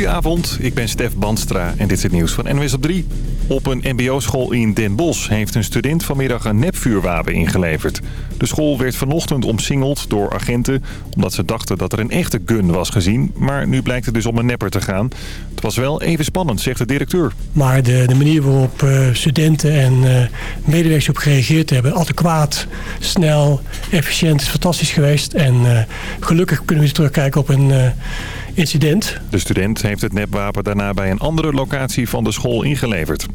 Goedenavond, ik ben Stef Banstra en dit is het nieuws van NWS op 3. Op een mbo-school in Den Bosch heeft een student vanmiddag een nepvuurwapen ingeleverd. De school werd vanochtend omsingeld door agenten... omdat ze dachten dat er een echte gun was gezien. Maar nu blijkt het dus om een nepper te gaan. Het was wel even spannend, zegt de directeur. Maar de, de manier waarop uh, studenten en uh, medewerkers op gereageerd hebben... adequaat, snel, efficiënt, is fantastisch geweest. En uh, gelukkig kunnen we terugkijken op een incident. De student heeft het nepwapen daarna bij een andere locatie van de school ingeleverd.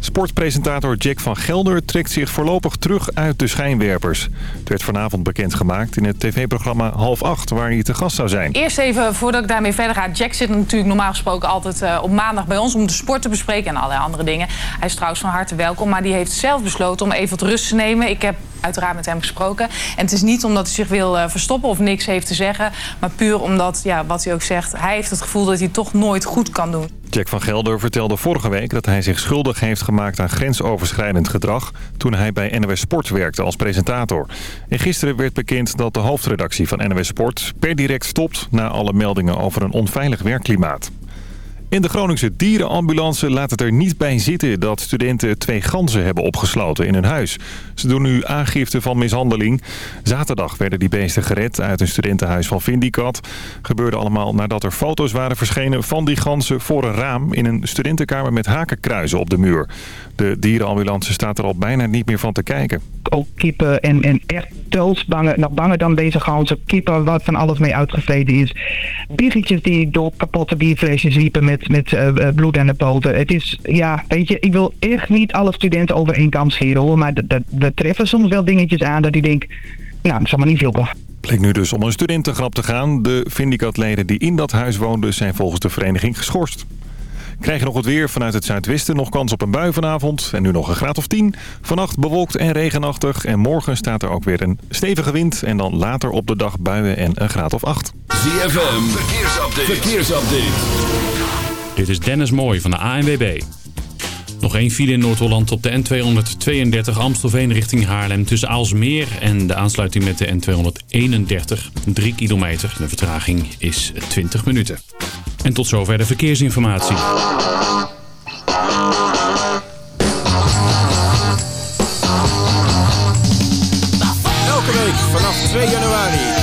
Sportpresentator Jack van Gelder trekt zich voorlopig terug uit de schijnwerpers. Het werd vanavond bekendgemaakt in het tv-programma Half Acht, waar hij te gast zou zijn. Eerst even, voordat ik daarmee verder ga. Jack zit natuurlijk normaal gesproken altijd uh, op maandag bij ons om de sport te bespreken en allerlei andere dingen. Hij is trouwens van harte welkom, maar die heeft zelf besloten om even wat rust te nemen. Ik heb uiteraard met hem gesproken. En het is niet omdat hij zich wil uh, verstoppen of niks heeft te zeggen, maar puur omdat, ja, wat hij ook zegt, hij heeft het gevoel dat hij toch nooit goed kan doen. Jack van Gelder vertelde vorige week dat hij zich schuldig heeft gemaakt aan grensoverschrijdend gedrag... toen hij bij NOS Sport werkte als presentator. En gisteren werd bekend dat de hoofdredactie van NOS Sport per direct stopt... na alle meldingen over een onveilig werkklimaat. In de Groningse dierenambulance laat het er niet bij zitten dat studenten twee ganzen hebben opgesloten in hun huis. Ze doen nu aangifte van mishandeling. Zaterdag werden die beesten gered uit een studentenhuis van Vindicat. Gebeurde allemaal nadat er foto's waren verschenen van die ganzen voor een raam in een studentenkamer met hakenkruizen op de muur. De dierenambulance staat er al bijna niet meer van te kijken. Ook kippen en, en echt nog banger dan deze ganzen. Kippen wat van alles mee uitgevreden is. Biggetjes die door kapotte bierflesjes liepen met, met uh, bloed aan de poten. Het is, ja, weet je, ik wil echt niet alle studenten over één kam scheren hoor. Maar we treffen soms wel dingetjes aan dat ik denk, nou, dat zal maar niet veel Bleek nu dus om een studentengrap te gaan. De Vindicat-leden die in dat huis woonden zijn volgens de vereniging geschorst. Krijg je nog het weer vanuit het zuidwesten. Nog kans op een bui vanavond. En nu nog een graad of 10. Vannacht bewolkt en regenachtig. En morgen staat er ook weer een stevige wind. En dan later op de dag buien en een graad of 8. ZFM, verkeersupdate. verkeersupdate. Dit is Dennis Mooij van de ANWB. Nog één file in Noord-Holland op de N232 Amstelveen richting Haarlem... tussen Aalsmeer en de aansluiting met de N231. 3 kilometer. De vertraging is 20 minuten. En tot zover de verkeersinformatie. Elke week vanaf 2 januari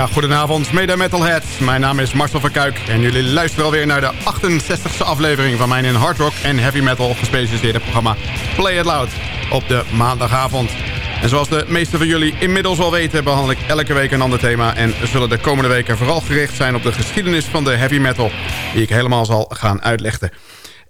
Ja, goedenavond, mede metalhead. Mijn naam is Marcel van Kuik en jullie luisteren alweer naar de 68e aflevering van mijn in hard rock en heavy metal gespecialiseerde programma Play It Loud op de maandagavond. En zoals de meeste van jullie inmiddels al weten... behandel ik elke week een ander thema... en zullen de komende weken vooral gericht zijn op de geschiedenis van de heavy metal... die ik helemaal zal gaan uitleggen.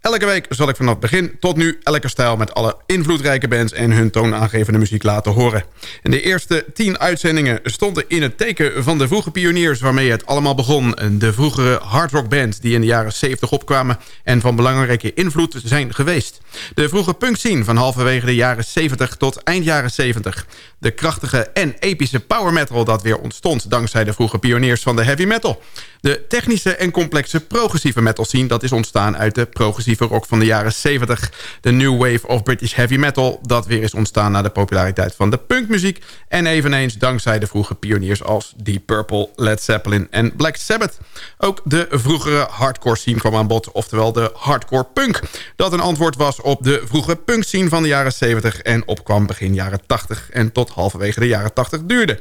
Elke week zal ik vanaf begin tot nu elke stijl met alle invloedrijke bands en hun toonaangevende muziek laten horen. In de eerste tien uitzendingen stonden in het teken van de vroege pioniers waarmee het allemaal begon. De vroegere hardrock bands die in de jaren 70 opkwamen en van belangrijke invloed zijn geweest. De vroege punk scene van halverwege de jaren 70 tot eind jaren 70. De krachtige en epische power metal dat weer ontstond dankzij de vroege pioniers van de heavy metal. De technische en complexe progressieve metal scene dat is ontstaan uit de progressieve rock van de jaren 70. De new wave of British heavy metal dat weer is ontstaan na de populariteit van de punkmuziek. En eveneens dankzij de vroege pioniers als Deep Purple, Led Zeppelin en Black Sabbath. Ook de vroegere hardcore scene kwam aan bod, oftewel de hardcore punk. Dat een antwoord was op de vroege punk scene van de jaren 70 en opkwam begin jaren 80 en tot halverwege de jaren 80 duurde.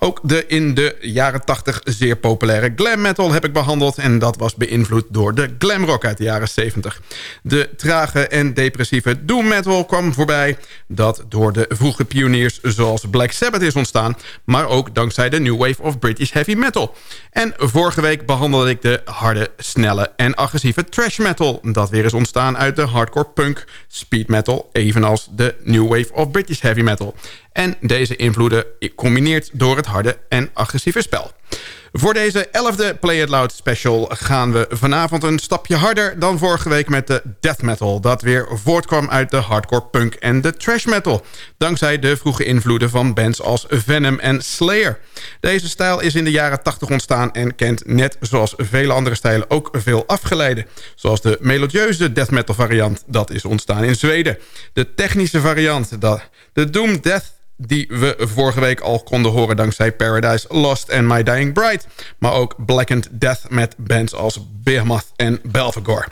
Ook de in de jaren 80 zeer populaire glam metal heb ik behandeld... en dat was beïnvloed door de glam rock uit de jaren 70. De trage en depressieve doom metal kwam voorbij... dat door de vroege pioniers zoals Black Sabbath is ontstaan... maar ook dankzij de new wave of British heavy metal. En vorige week behandelde ik de harde, snelle en agressieve trash metal... dat weer is ontstaan uit de hardcore punk, speed metal... evenals de new wave of British heavy metal... En deze invloeden combineert door het harde en agressieve spel. Voor deze 11e Play It Loud special gaan we vanavond een stapje harder dan vorige week met de death metal. Dat weer voortkwam uit de hardcore punk en de trash metal. Dankzij de vroege invloeden van bands als Venom en Slayer. Deze stijl is in de jaren 80 ontstaan en kent net zoals vele andere stijlen ook veel afgeleiden. Zoals de melodieuze death metal variant, dat is ontstaan in Zweden. De technische variant, de Doom Death die we vorige week al konden horen dankzij Paradise Lost en My Dying Bride. Maar ook Blackened Death met bands als Behemoth en Belfagor.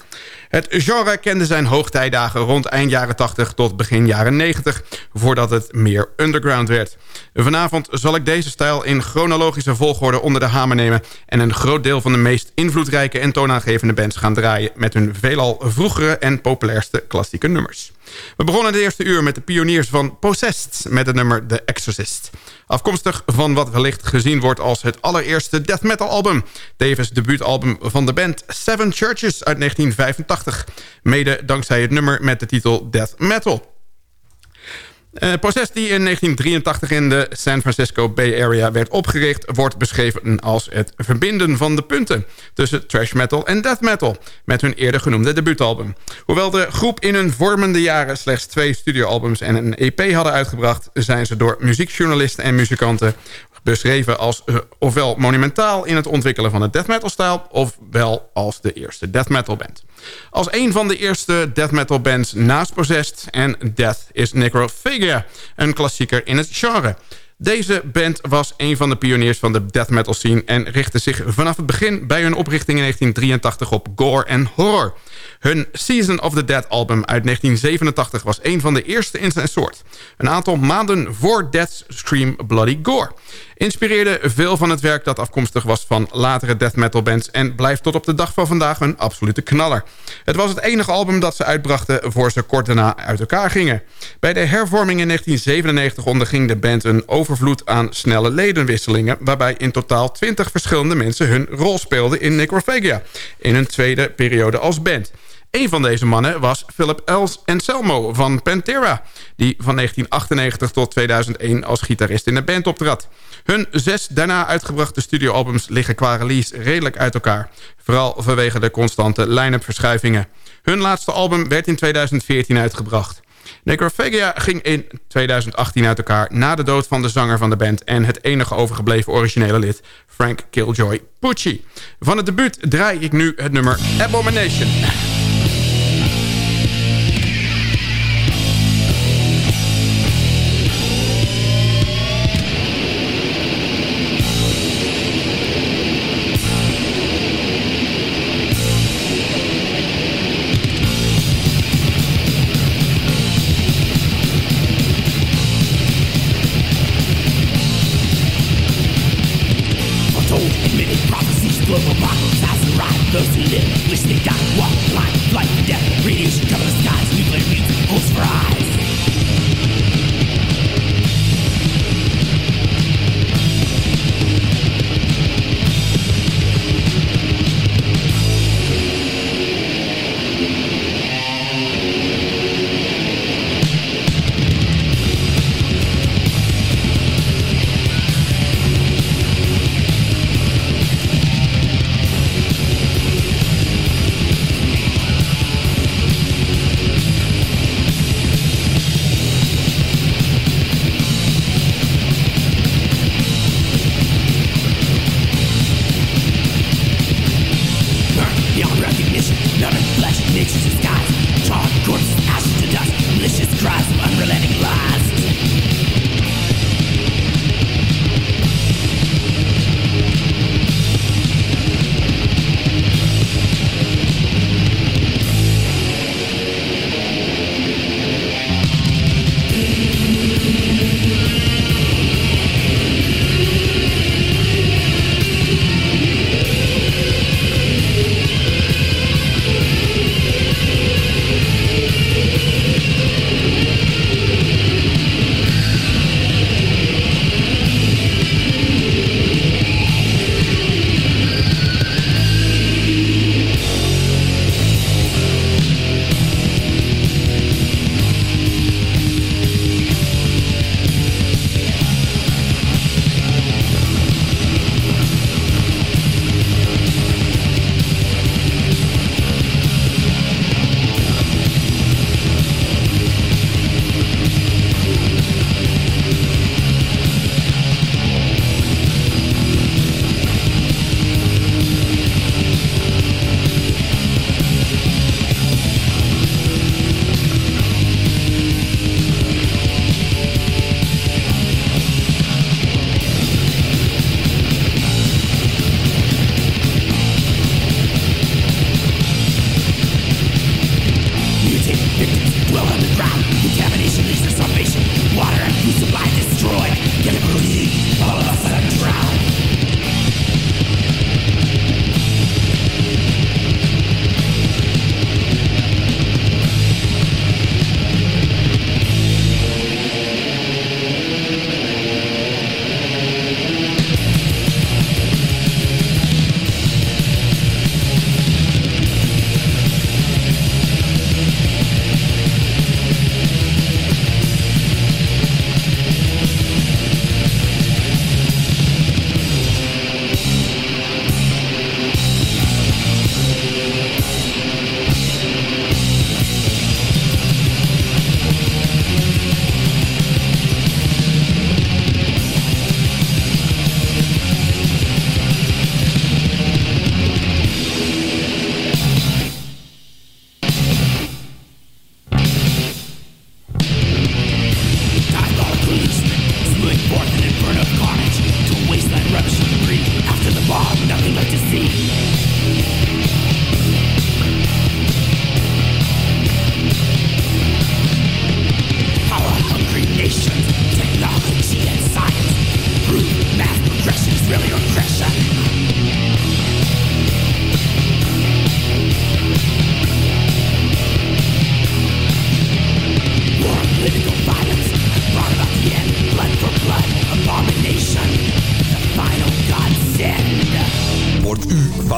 Het genre kende zijn hoogtijdagen rond eind jaren 80 tot begin jaren 90... voordat het meer underground werd. Vanavond zal ik deze stijl in chronologische volgorde onder de hamer nemen... en een groot deel van de meest invloedrijke en toonaangevende bands gaan draaien... met hun veelal vroegere en populairste klassieke nummers. We begonnen het eerste uur met de pioniers van Possessed... met het nummer The Exorcist. Afkomstig van wat wellicht gezien wordt als het allereerste death metal album. Tevens debuutalbum van de band Seven Churches uit 1985. Mede dankzij het nummer met de titel Death Metal. Het eh, proces die in 1983 in de San Francisco Bay Area werd opgericht... wordt beschreven als het verbinden van de punten... tussen trash metal en death metal... met hun eerder genoemde debuutalbum. Hoewel de groep in hun vormende jaren slechts twee studioalbums... en een EP hadden uitgebracht... zijn ze door muziekjournalisten en muzikanten beschreven als uh, ofwel monumentaal in het ontwikkelen van het death metal stijl... ofwel als de eerste death metal band. Als een van de eerste death metal bands naast Possessed en Death is Necrophagia, een klassieker in het genre. Deze band was een van de pioniers van de death metal scene... en richtte zich vanaf het begin bij hun oprichting in 1983 op gore en horror. Hun Season of the Dead album uit 1987 was een van de eerste in zijn soort. Een aantal maanden voor Death Scream Bloody Gore. Inspireerde veel van het werk dat afkomstig was van latere death metal bands... en blijft tot op de dag van vandaag een absolute knaller. Het was het enige album dat ze uitbrachten voor ze kort daarna uit elkaar gingen. Bij de hervorming in 1997 onderging de band een overvloed aan snelle ledenwisselingen... waarbij in totaal 20 verschillende mensen hun rol speelden in Necrophagia... in hun tweede periode als band. Een van deze mannen was Philip Els Anselmo van Pantera... die van 1998 tot 2001 als gitarist in de band optrad. Hun zes daarna uitgebrachte studioalbums liggen qua release redelijk uit elkaar. Vooral vanwege de constante line-up verschuivingen. Hun laatste album werd in 2014 uitgebracht. Necrophagia ging in 2018 uit elkaar na de dood van de zanger van de band... en het enige overgebleven originele lid, Frank Killjoy Pucci. Van het debuut draai ik nu het nummer Abomination. still wish they got walk blind, flight, death, radiation, cover the skies, nuclear means, holes for eyes.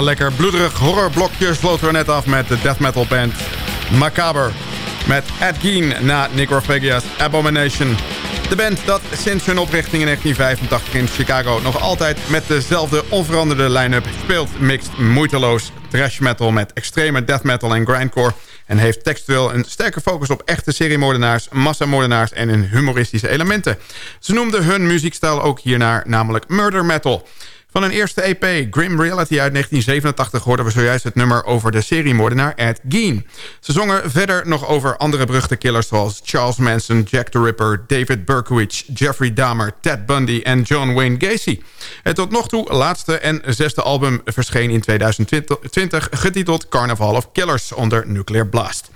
Een lekker bloederig horrorblokje sloten we net af met de death metal band Macabre. Met Ed Gein na Necrophagia's Abomination. De band dat sinds hun oprichting in 1985 in Chicago nog altijd met dezelfde onveranderde line-up speelt. Mixt moeiteloos thrash metal met extreme death metal en grindcore. En heeft textueel een sterke focus op echte seriemoordenaars, massamoordenaars en hun humoristische elementen. Ze noemden hun muziekstijl ook hiernaar, namelijk murder metal. Van hun eerste EP, Grim Reality uit 1987... hoorden we zojuist het nummer over de seriemoordenaar Ed Gein. Ze zongen verder nog over andere beruchte killers... zoals Charles Manson, Jack the Ripper, David Berkowitz... Jeffrey Dahmer, Ted Bundy en John Wayne Gacy. Het tot nog toe laatste en zesde album verscheen in 2020... getiteld Carnival of Killers onder Nuclear Blast.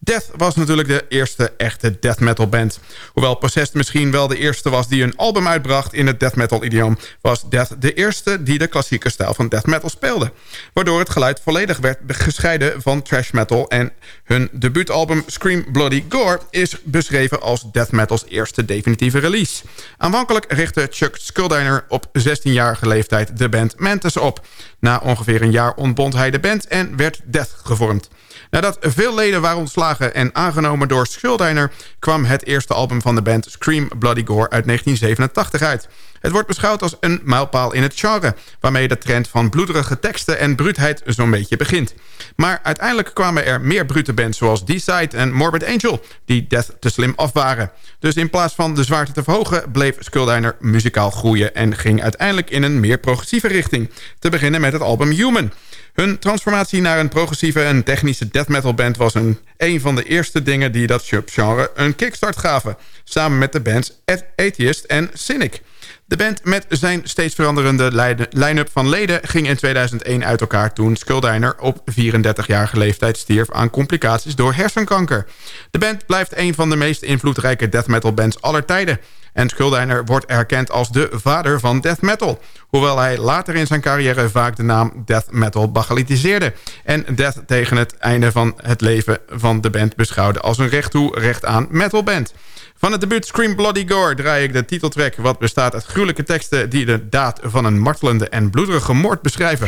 Death was natuurlijk de eerste echte death metal band. Hoewel Possessed misschien wel de eerste was die een album uitbracht in het death metal idioom... was Death de eerste die de klassieke stijl van death metal speelde. Waardoor het geluid volledig werd gescheiden van trash metal... en hun debuutalbum Scream Bloody Gore is beschreven als death metal's eerste definitieve release. Aanvankelijk richtte Chuck Schuldiner op 16-jarige leeftijd de band Mantis op. Na ongeveer een jaar ontbond hij de band en werd Death gevormd. Nadat veel leden waren ontslagen en aangenomen door Schuldiner... kwam het eerste album van de band Scream Bloody Gore uit 1987 uit. Het wordt beschouwd als een mijlpaal in het genre... waarmee de trend van bloederige teksten en bruutheid zo'n beetje begint. Maar uiteindelijk kwamen er meer brute bands zoals D-Side en Morbid Angel... die Death te slim af waren. Dus in plaats van de zwaarte te verhogen... bleef Schuldiner muzikaal groeien... en ging uiteindelijk in een meer progressieve richting. Te beginnen met het album Human... Hun transformatie naar een progressieve en technische death metal band... was een, een van de eerste dingen die dat subgenre een kickstart gaven. Samen met de bands Atheist en Cynic. De band met zijn steeds veranderende line-up van leden... ging in 2001 uit elkaar toen Schuldiner op 34-jarige leeftijd stierf... aan complicaties door hersenkanker. De band blijft een van de meest invloedrijke death metal bands aller tijden... En Schuldiner wordt erkend als de vader van death metal. Hoewel hij later in zijn carrière vaak de naam death metal bagatelliseerde. En death tegen het einde van het leven van de band beschouwde als een recht toe recht aan metalband. Van het debuut Scream Bloody Gore draai ik de titeltrack... wat bestaat uit gruwelijke teksten die de daad van een martelende en bloederige moord beschrijven.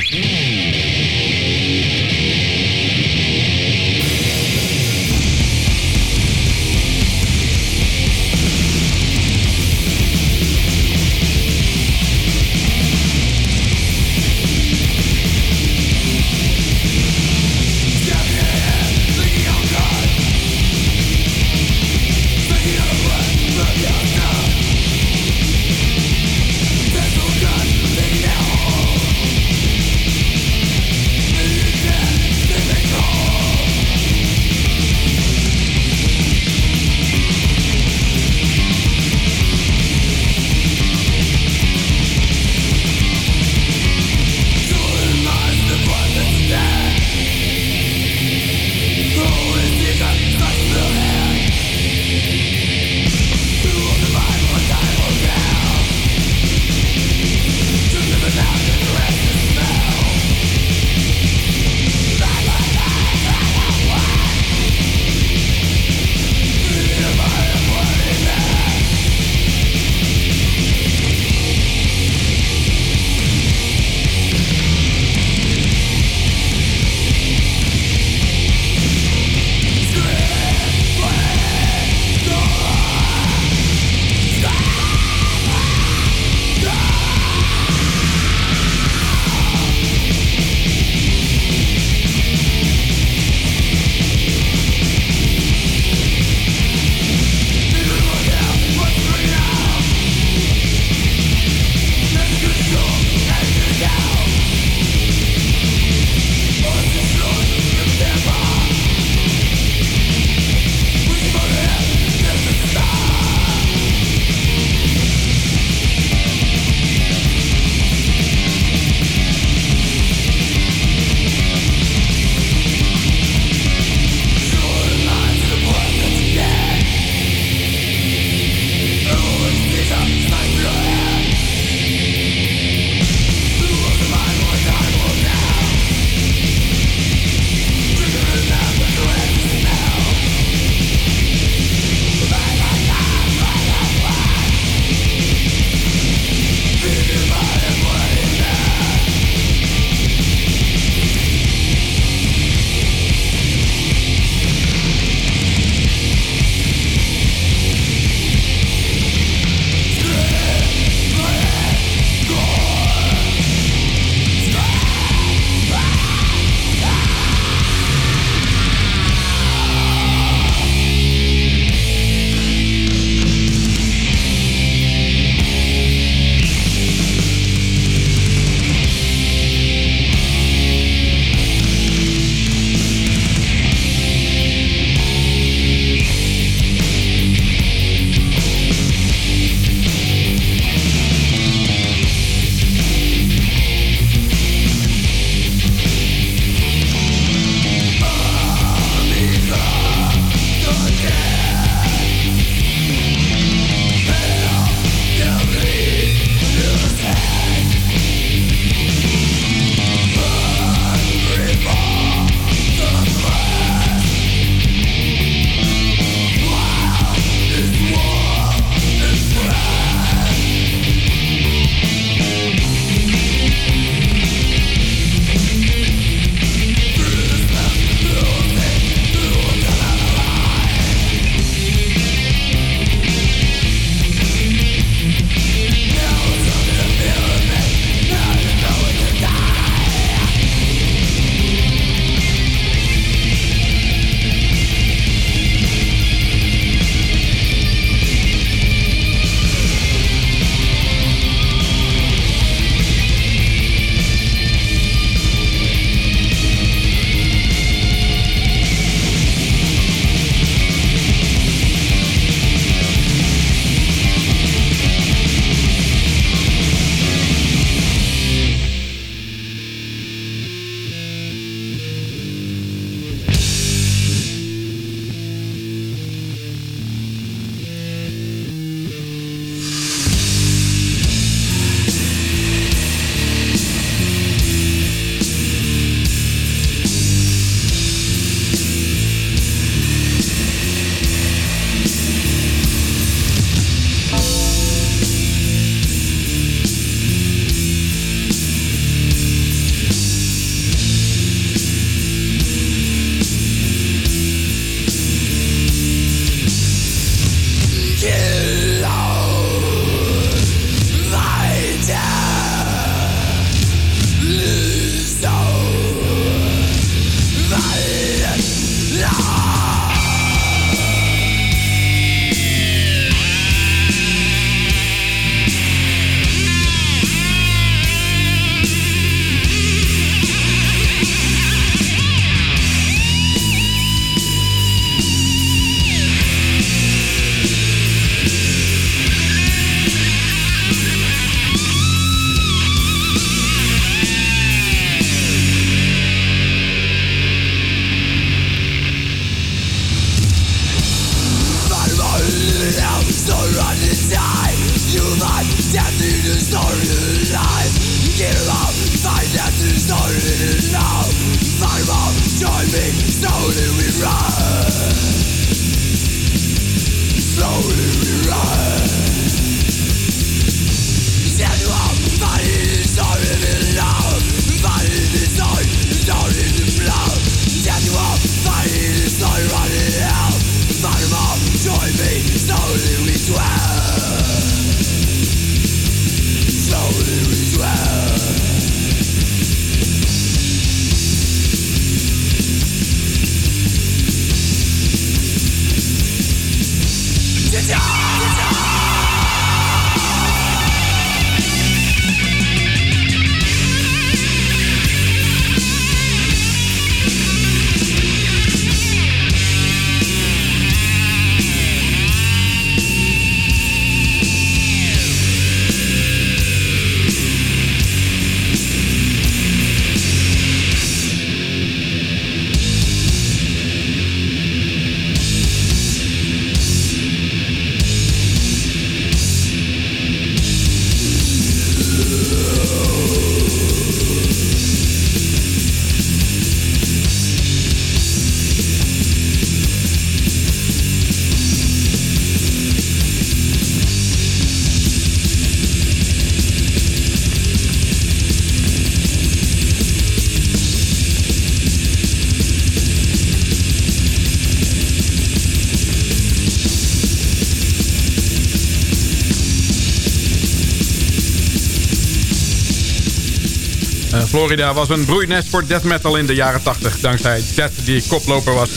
Florida was een broeinest voor death metal in de jaren 80... dankzij Death die koploper was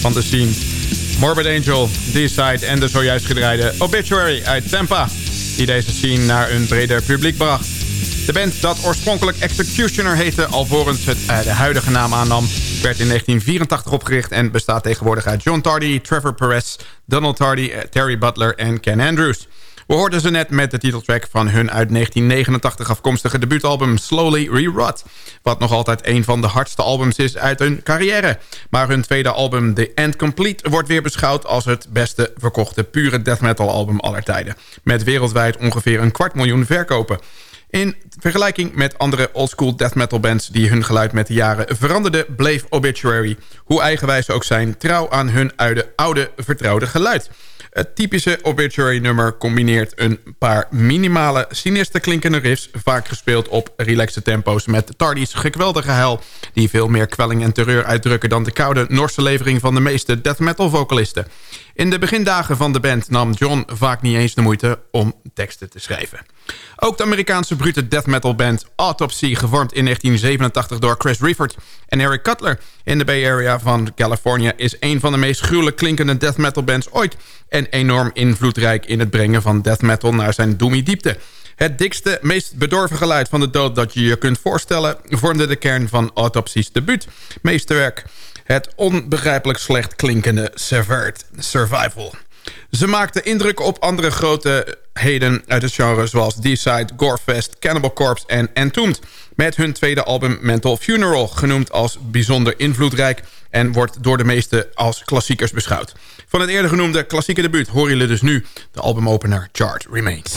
van de scene. Morbid Angel, D-Side en de zojuist gedraaide Obituary uit Tampa... die deze scene naar een breder publiek bracht. De band dat oorspronkelijk Executioner heette... alvorens het uh, de huidige naam aannam... werd in 1984 opgericht en bestaat tegenwoordig uit John Tardy... Trevor Perez, Donald Tardy, uh, Terry Butler en Ken Andrews... We hoorden ze net met de titeltrack van hun uit 1989 afkomstige debuutalbum Slowly Rerot. Wat nog altijd een van de hardste albums is uit hun carrière. Maar hun tweede album The End Complete wordt weer beschouwd als het beste verkochte pure death metal album aller tijden. Met wereldwijd ongeveer een kwart miljoen verkopen. In vergelijking met andere oldschool death metal bands... die hun geluid met de jaren veranderden... bleef Obituary, hoe eigenwijs ze ook zijn... trouw aan hun oude, oude vertrouwde geluid. Het typische Obituary-nummer combineert een paar minimale sinister klinkende riffs... vaak gespeeld op relaxte tempo's met Tardy's geweldige huil... die veel meer kwelling en terreur uitdrukken... dan de koude Norse levering van de meeste death metal vocalisten. In de begindagen van de band nam John vaak niet eens de moeite om teksten te schrijven. Ook de Amerikaanse brute death metal band Autopsy... gevormd in 1987 door Chris Riefert en Eric Cutler... in de Bay Area van Californië... is een van de meest gruwelijk klinkende death metal bands ooit... en enorm invloedrijk in het brengen van death metal naar zijn doomy diepte. Het dikste, meest bedorven geluid van de dood dat je je kunt voorstellen... vormde de kern van Autopsy's debuut. Meesterwerk, het onbegrijpelijk slecht klinkende Severed Survival... Ze maakten indruk op andere grote heden uit het genre... zoals D-Side, Gorefest, Cannibal Corpse en Entombed... met hun tweede album Mental Funeral... genoemd als bijzonder invloedrijk... en wordt door de meesten als klassiekers beschouwd. Van het eerder genoemde klassieke debuut horen jullie dus nu... de albumopener Chart Remains.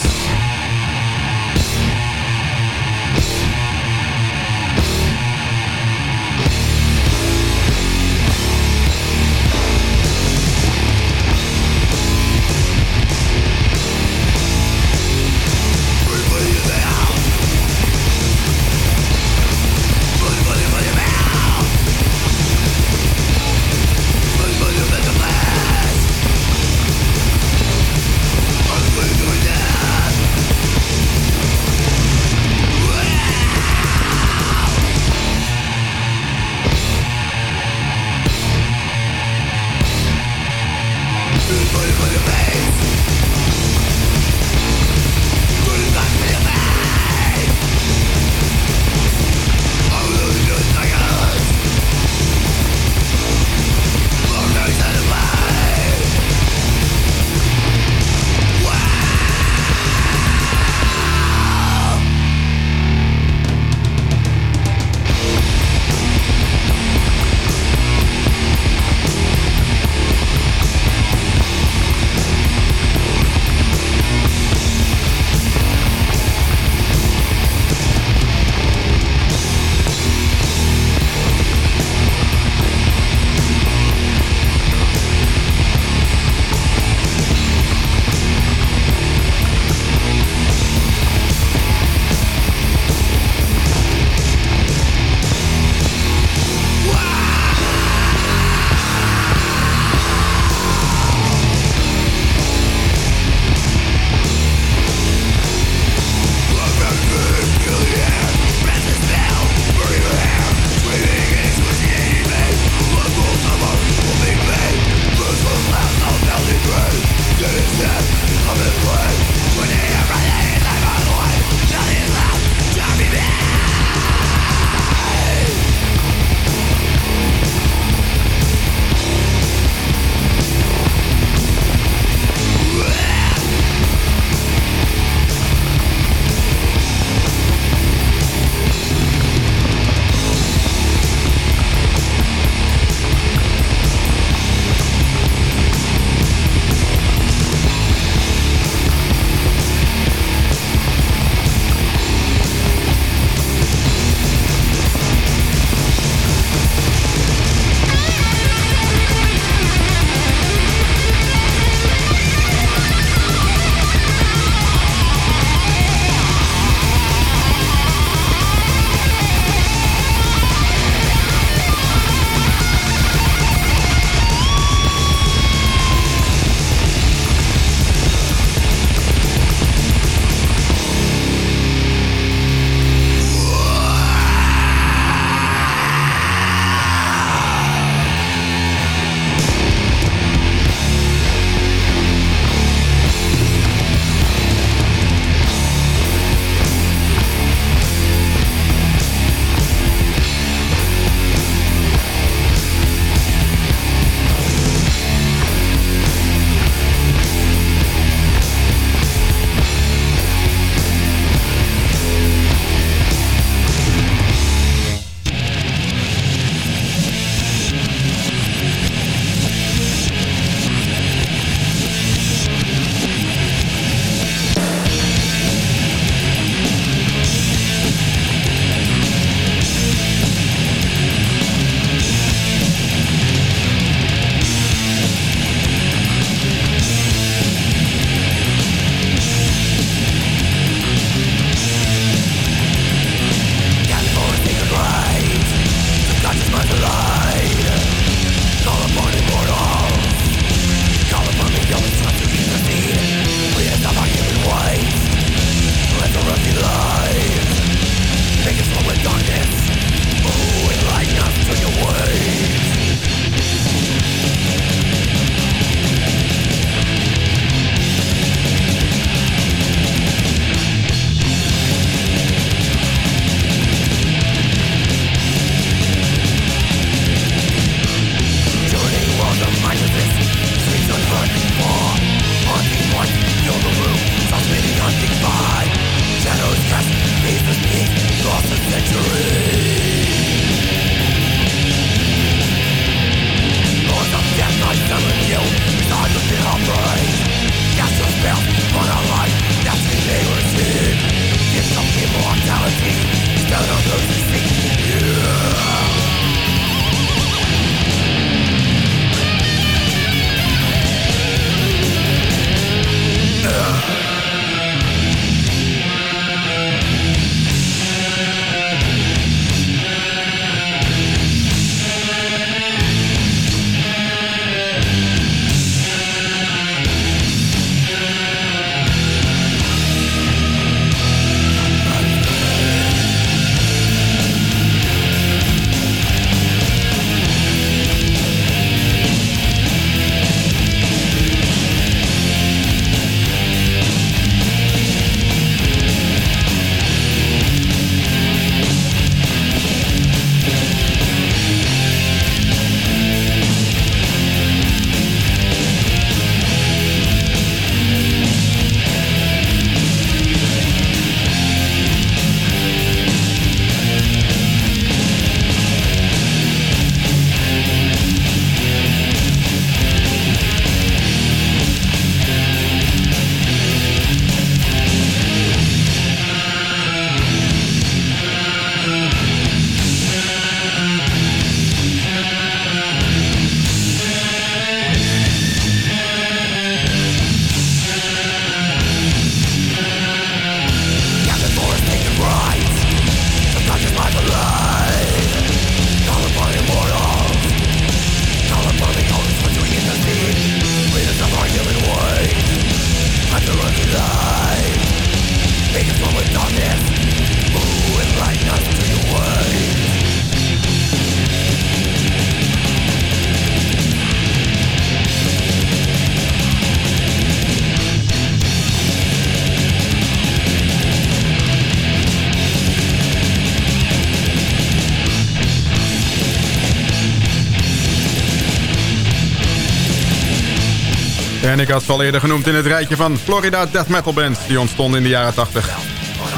Ik had ze al eerder genoemd in het rijtje van Florida Death Metal Bands... die ontstonden in de jaren 80.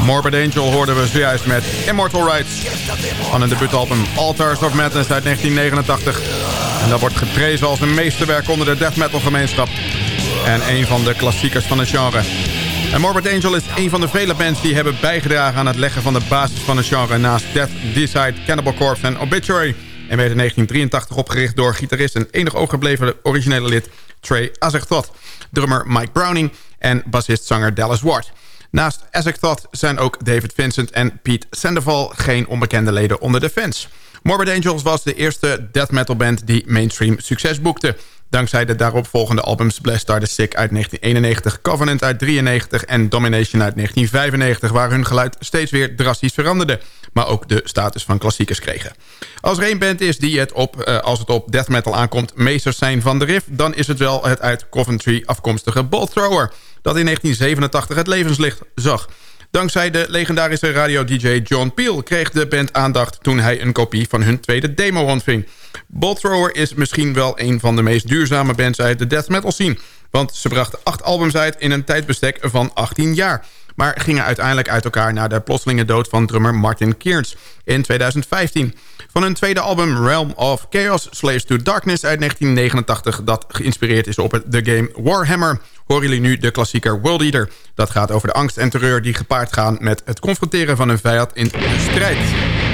Morbid Angel hoorden we zojuist met Immortal Rights... van een debuutalbum Altars of Madness uit 1989. En dat wordt geprezen als een meesterwerk onder de death metal gemeenschap. En een van de klassiekers van het genre. En Morbid Angel is een van de vele bands die hebben bijgedragen aan het leggen van de basis van het genre... naast Death, Decide, Cannibal Corpse en Obituary... en werd in 1983 opgericht door gitarist en enig overgebleven originele lid Trey Azagthot... drummer Mike Browning en bassist-zanger Dallas Ward. Naast Azagthot zijn ook David Vincent en Pete Sandoval geen onbekende leden onder de fans. Morbid Angels was de eerste death metal band die mainstream succes boekte... Dankzij de daaropvolgende albums Bless Star the Sick uit 1991... Covenant uit 1993 en Domination uit 1995... waar hun geluid steeds weer drastisch veranderde... maar ook de status van klassiekers kregen. Als er één band is die het op, uh, als het op death metal aankomt... meesters zijn van de riff... dan is het wel het uit Coventry afkomstige Bolt Thrower... dat in 1987 het levenslicht zag... Dankzij de legendarische radio-dj John Peel kreeg de band aandacht... toen hij een kopie van hun tweede demo ontving. Bolt Thrower is misschien wel een van de meest duurzame bands uit de death metal scene. Want ze brachten acht albums uit in een tijdbestek van 18 jaar. Maar gingen uiteindelijk uit elkaar na de plotselinge dood van drummer Martin Kearns in 2015. Van hun tweede album Realm of Chaos, Slaves to Darkness uit 1989... dat geïnspireerd is op The Game Warhammer... horen jullie nu de klassieker World Eater. Dat gaat over de angst en terreur die gepaard gaan... met het confronteren van een vijand in de strijd.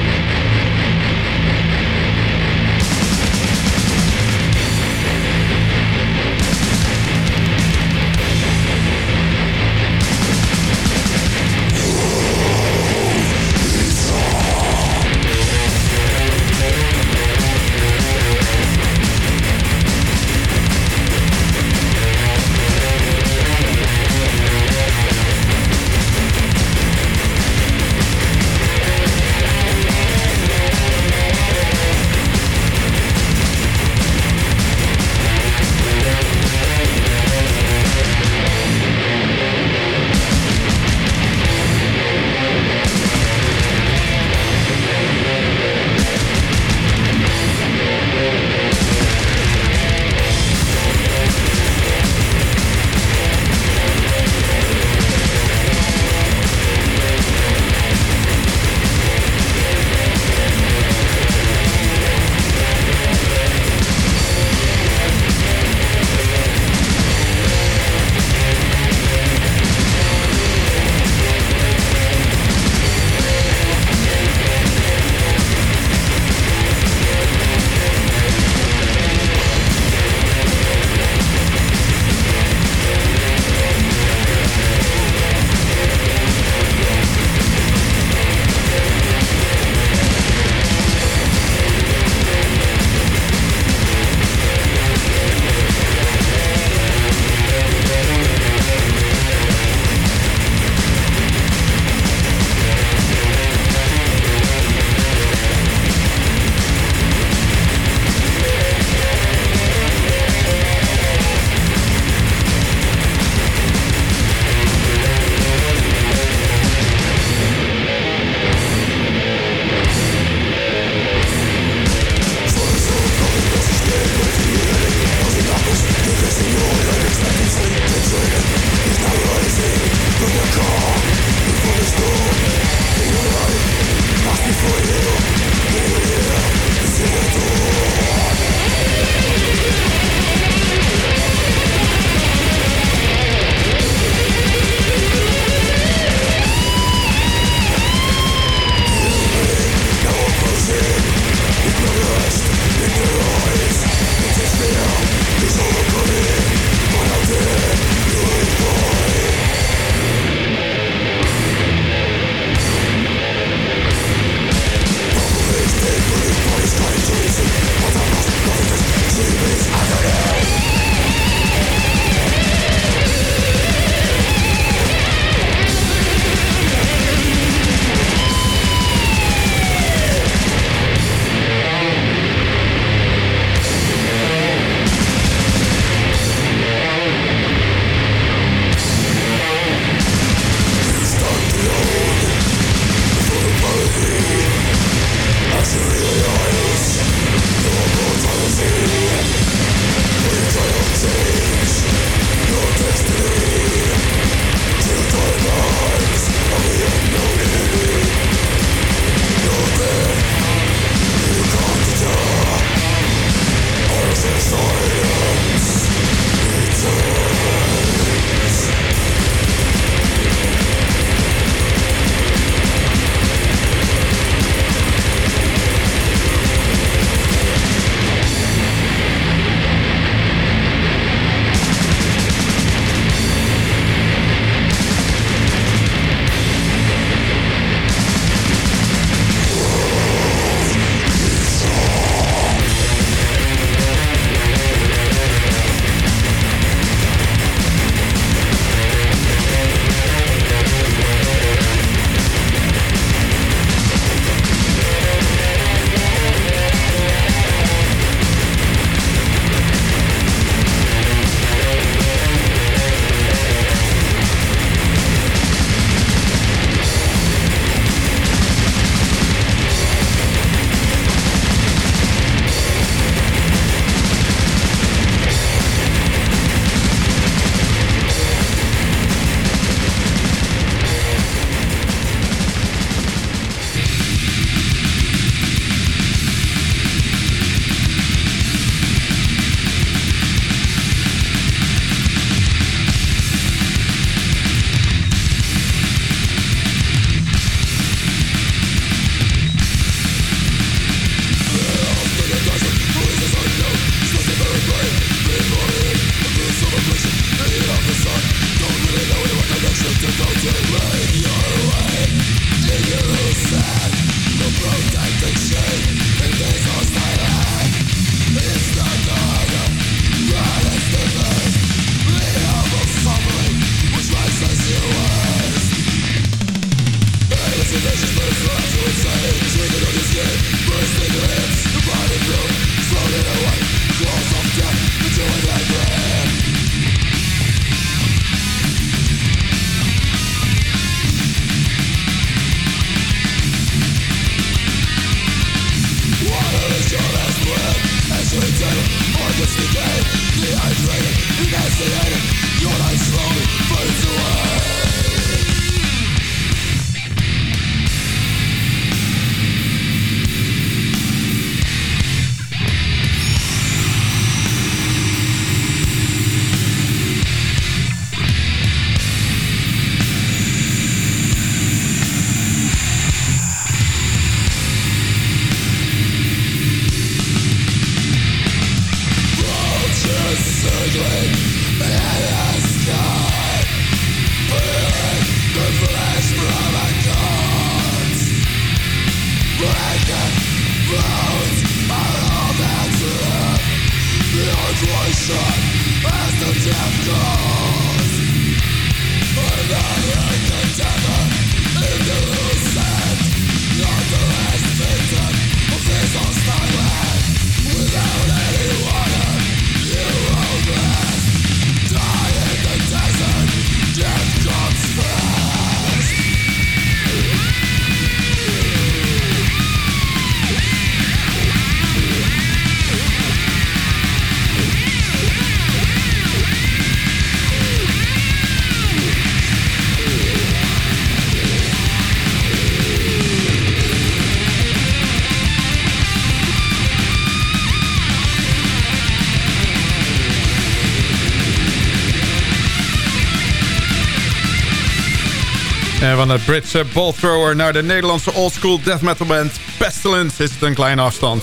Van de Britse ballthrower naar de Nederlandse oldschool death metal band Pestilence is het een kleine afstand.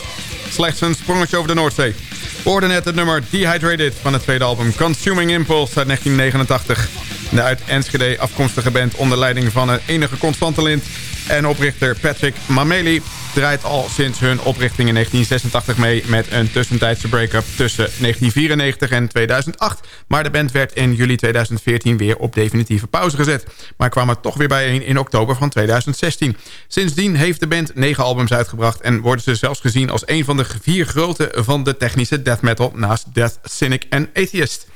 Slechts een sprongetje over de Noordzee. We hoorden net het nummer Dehydrated van het tweede album Consuming Impulse uit 1989. De uit Enschede afkomstige band onder leiding van een enige constante lint en oprichter Patrick Mameli draait al sinds hun oprichting in 1986 mee met een tussentijdse break-up tussen 1994 en 2008. Maar de band werd in juli 2014 weer op definitieve pauze gezet. Maar kwam er toch weer bijeen in oktober van 2016. Sindsdien heeft de band negen albums uitgebracht en worden ze zelfs gezien als een van de vier grote van de technische death metal naast Death, Cynic en Atheist.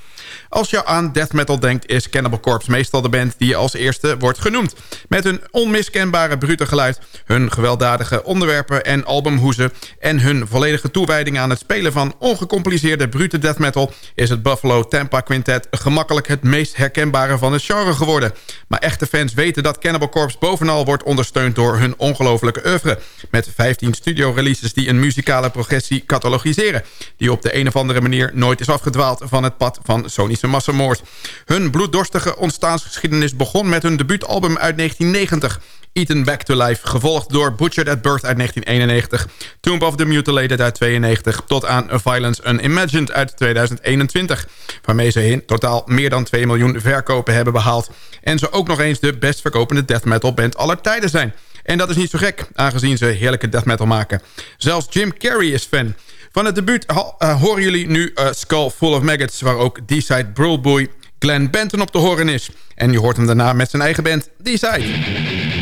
Als je aan death metal denkt is Cannibal Corpse meestal de band die als eerste wordt genoemd. Met hun onmiskenbare brute geluid, hun gewelddadige onderwerpen en albumhoezen... en hun volledige toewijding aan het spelen van ongecompliceerde brute death metal... is het Buffalo Tampa Quintet gemakkelijk het meest herkenbare van het genre geworden. Maar echte fans weten dat Cannibal Corpse bovenal wordt ondersteund door hun ongelofelijke oeuvre... met 15 studio-releases die een muzikale progressie catalogiseren... die op de een of andere manier nooit is afgedwaald van het pad van Massamoord. Hun bloeddorstige ontstaansgeschiedenis begon met hun debuutalbum uit 1990... Eaten Back to Life, gevolgd door Butchered at Birth uit 1991... Tomb of the Mutilated uit 92... tot aan Violence Unimagined uit 2021... waarmee ze in totaal meer dan 2 miljoen verkopen hebben behaald... en ze ook nog eens de best verkopende death metal band aller tijden zijn... En dat is niet zo gek, aangezien ze heerlijke death metal maken. Zelfs Jim Carrey is fan. Van het debuut uh, horen jullie nu uh, Skull Full of Maggots... waar ook D-Side Brulboy Glenn Benton op te horen is. En je hoort hem daarna met zijn eigen band D-Side.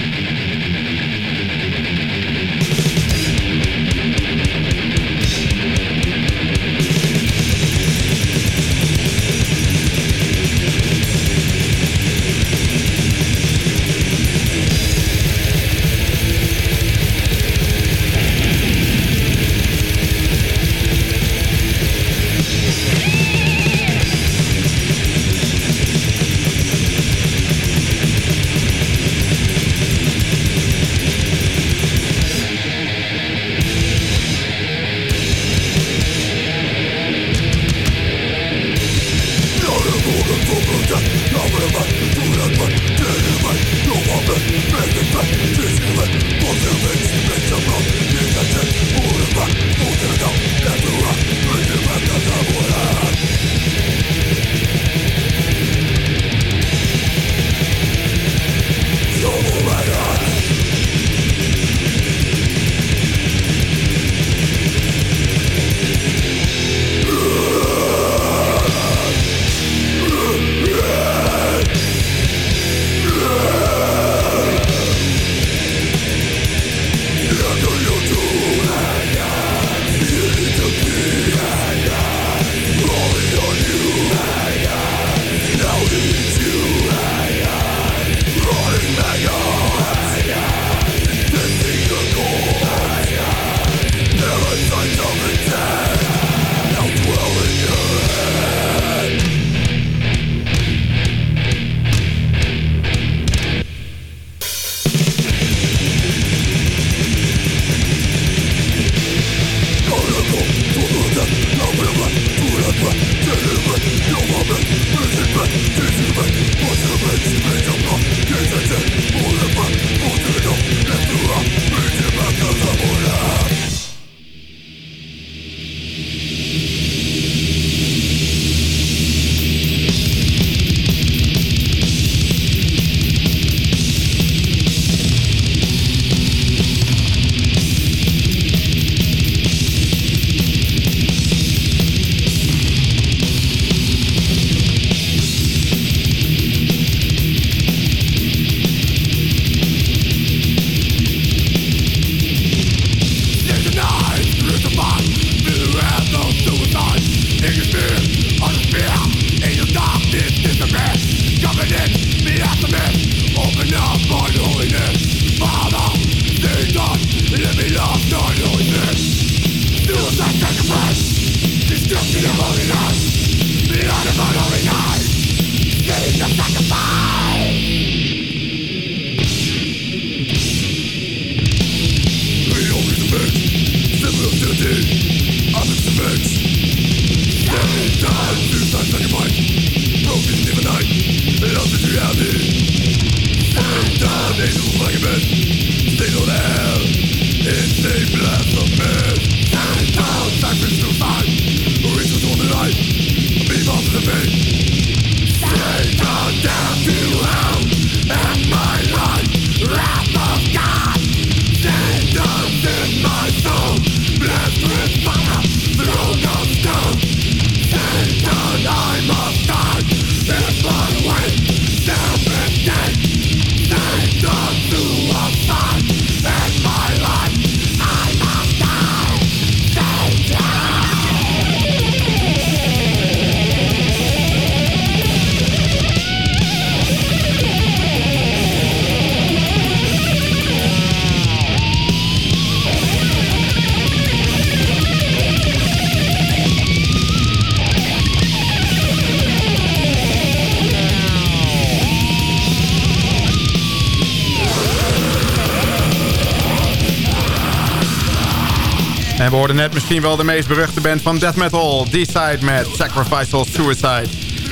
Hoorden net misschien wel de meest beruchte band van death metal. D-Side met Sacrificial Suicide.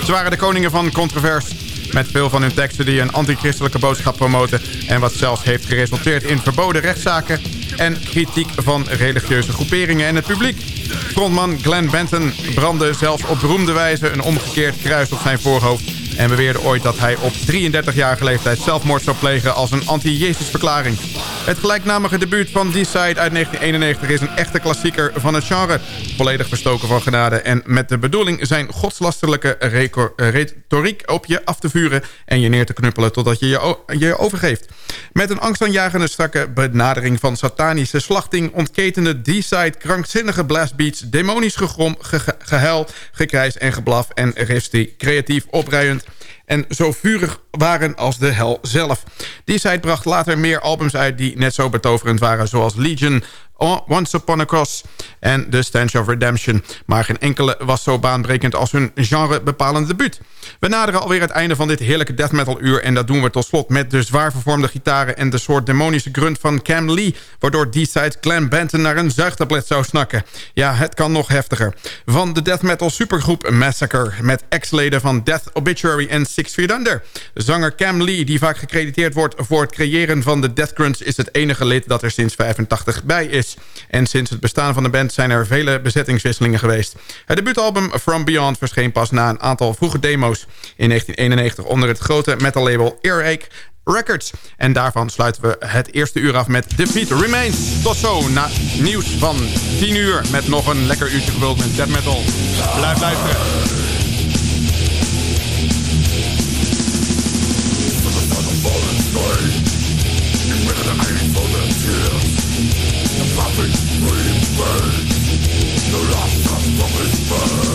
Ze waren de koningen van controvers. Met veel van hun teksten die een antichristelijke boodschap promoten. En wat zelfs heeft geresulteerd in verboden rechtszaken. En kritiek van religieuze groeperingen en het publiek. Frontman Glenn Benton brandde zelfs op beroemde wijze een omgekeerd kruis op zijn voorhoofd en beweerde ooit dat hij op 33-jarige leeftijd zelfmoord zou plegen als een anti-Jezus-verklaring. Het gelijknamige debuut van D-Side uit 1991 is een echte klassieker van het genre. Volledig verstoken van genade en met de bedoeling zijn godslasterlijke retoriek op je af te vuren... en je neer te knuppelen totdat je je, je overgeeft. Met een angstaanjagende strakke benadering van satanische slachting... ontketende D-Side krankzinnige blastbeats, demonisch gegrom, ge gehuil, gekrijs en geblaf... en creatief opruiend en zo vurig waren als de hel zelf. Die site bracht later meer albums uit die net zo betoverend waren... zoals Legion, Once Upon a Cross en The Stench of Redemption. Maar geen enkele was zo baanbrekend als hun genre-bepalende debuut. We naderen alweer het einde van dit heerlijke death metal uur... en dat doen we tot slot met de zwaar vervormde gitaren... en de soort demonische grunt van Cam Lee... waardoor D-Side Clan Benton naar een zuigtablet zou snakken. Ja, het kan nog heftiger. Van de death metal supergroep Massacre... met ex-leden van Death Obituary en Six Feet Under. Zanger Cam Lee, die vaak gecrediteerd wordt voor het creëren van de death grunts... is het enige lid dat er sinds 85 bij is. En sinds het bestaan van de band zijn er vele bezettingswisselingen geweest. Het debuutalbum From Beyond verscheen pas na een aantal vroege demo's in 1991 onder het grote metallabbel Earache Records. En daarvan sluiten we het eerste uur af met Defeat Remains. Tot zo, na nieuws van 10 uur met nog een lekker uurtje gevuld met death metal. Blijf luisteren. The last from his birth